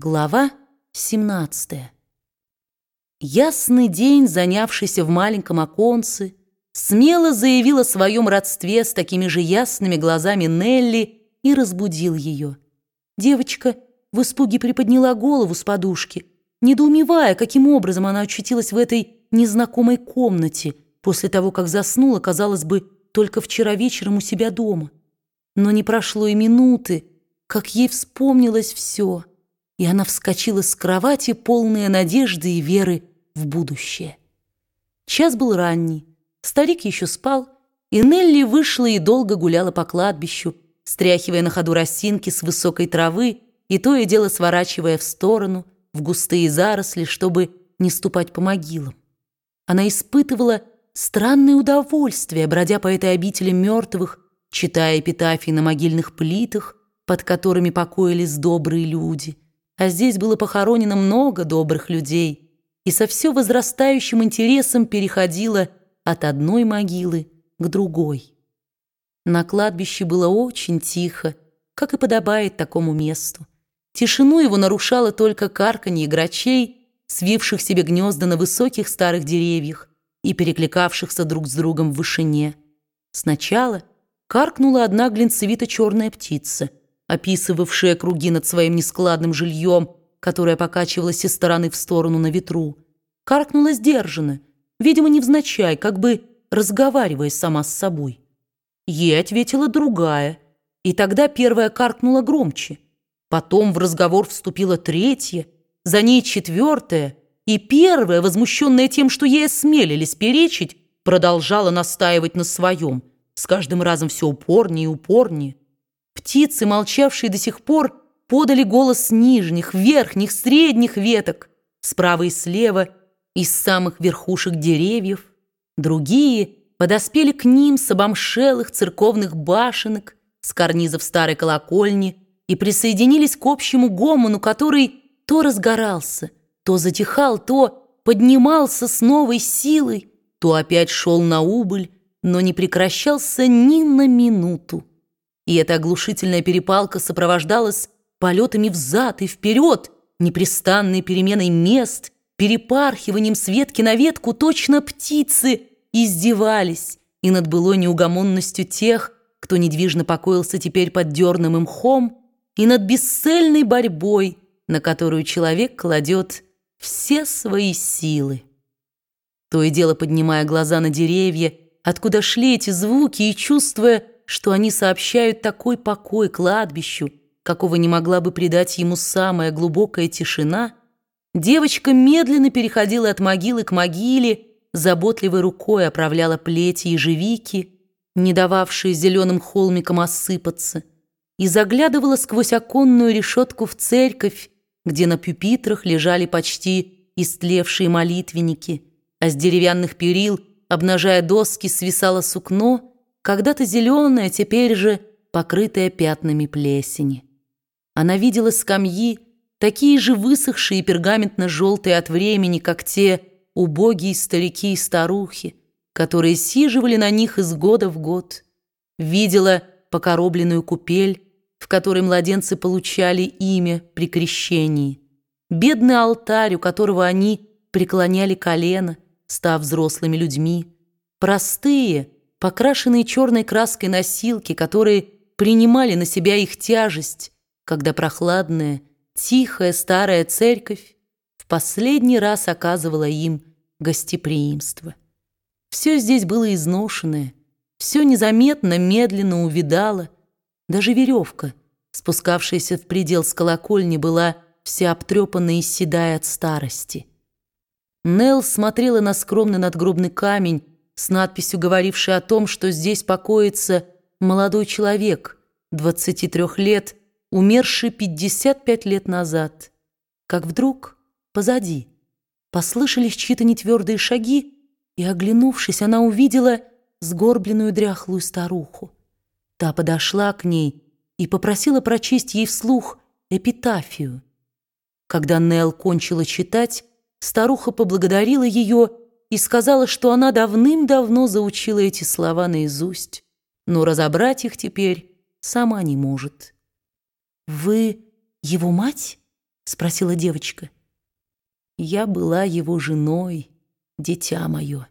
Глава 17 Ясный день, занявшийся в маленьком оконце, смело заявил о своем родстве с такими же ясными глазами Нелли и разбудил ее. Девочка в испуге приподняла голову с подушки, недоумевая, каким образом она очутилась в этой незнакомой комнате после того, как заснула, казалось бы, только вчера вечером у себя дома. Но не прошло и минуты, как ей вспомнилось все — и она вскочила с кровати, полная надежды и веры в будущее. Час был ранний, старик еще спал, и Нелли вышла и долго гуляла по кладбищу, стряхивая на ходу росинки с высокой травы и то и дело сворачивая в сторону, в густые заросли, чтобы не ступать по могилам. Она испытывала странное удовольствие, бродя по этой обители мертвых, читая эпитафии на могильных плитах, под которыми покоились добрые люди – а здесь было похоронено много добрых людей, и со все возрастающим интересом переходило от одной могилы к другой. На кладбище было очень тихо, как и подобает такому месту. Тишину его нарушало только карканье грачей, свивших себе гнезда на высоких старых деревьях и перекликавшихся друг с другом в вышине. Сначала каркнула одна глинцевито-черная птица — описывавшая круги над своим нескладным жильем, которое покачивалось из стороны в сторону на ветру. Каркнула сдержанно, видимо, невзначай, как бы разговаривая сама с собой. Ей ответила другая, и тогда первая каркнула громче. Потом в разговор вступила третья, за ней четвертая, и первая, возмущенная тем, что ей осмелились перечить, продолжала настаивать на своем, с каждым разом все упорнее и упорнее. Птицы, молчавшие до сих пор, подали голос нижних, верхних, средних веток, справа и слева, из самых верхушек деревьев. Другие подоспели к ним с обомшелых церковных башенок, с карнизов старой колокольни и присоединились к общему гомону, который то разгорался, то затихал, то поднимался с новой силой, то опять шел на убыль, но не прекращался ни на минуту. И эта оглушительная перепалка сопровождалась полетами взад и вперед, непрестанной переменой мест, перепархиванием с ветки на ветку точно птицы издевались и над былой неугомонностью тех, кто недвижно покоился теперь под дерным мхом, и над бесцельной борьбой, на которую человек кладет все свои силы. То и дело поднимая глаза на деревья, откуда шли эти звуки и чувствуя, что они сообщают такой покой кладбищу, какого не могла бы придать ему самая глубокая тишина, девочка медленно переходила от могилы к могиле, заботливой рукой оправляла плети и живики, не дававшие зеленым холмикам осыпаться, и заглядывала сквозь оконную решетку в церковь, где на пюпитрах лежали почти истлевшие молитвенники, а с деревянных перил, обнажая доски, свисало сукно — когда-то зеленая, теперь же покрытая пятнами плесени. Она видела скамьи, такие же высохшие и пергаментно-желтые от времени, как те убогие старики и старухи, которые сиживали на них из года в год. Видела покоробленную купель, в которой младенцы получали имя при крещении, бедный алтарь, у которого они преклоняли колено, став взрослыми людьми, простые, покрашенные черной краской носилки, которые принимали на себя их тяжесть, когда прохладная, тихая старая церковь в последний раз оказывала им гостеприимство. Все здесь было изношенное, все незаметно, медленно увидало. Даже веревка, спускавшаяся в предел с колокольни, была вся обтрепанная и седая от старости. Нелл смотрела на скромный надгробный камень, с надписью, говорившей о том, что здесь покоится молодой человек, 23 лет, умерший 55 лет назад. Как вдруг позади послышались чьи-то нетвердые шаги, и, оглянувшись, она увидела сгорбленную дряхлую старуху. Та подошла к ней и попросила прочесть ей вслух эпитафию. Когда Нелл кончила читать, старуха поблагодарила ее и сказала, что она давным-давно заучила эти слова наизусть, но разобрать их теперь сама не может. «Вы его мать?» — спросила девочка. «Я была его женой, дитя мое».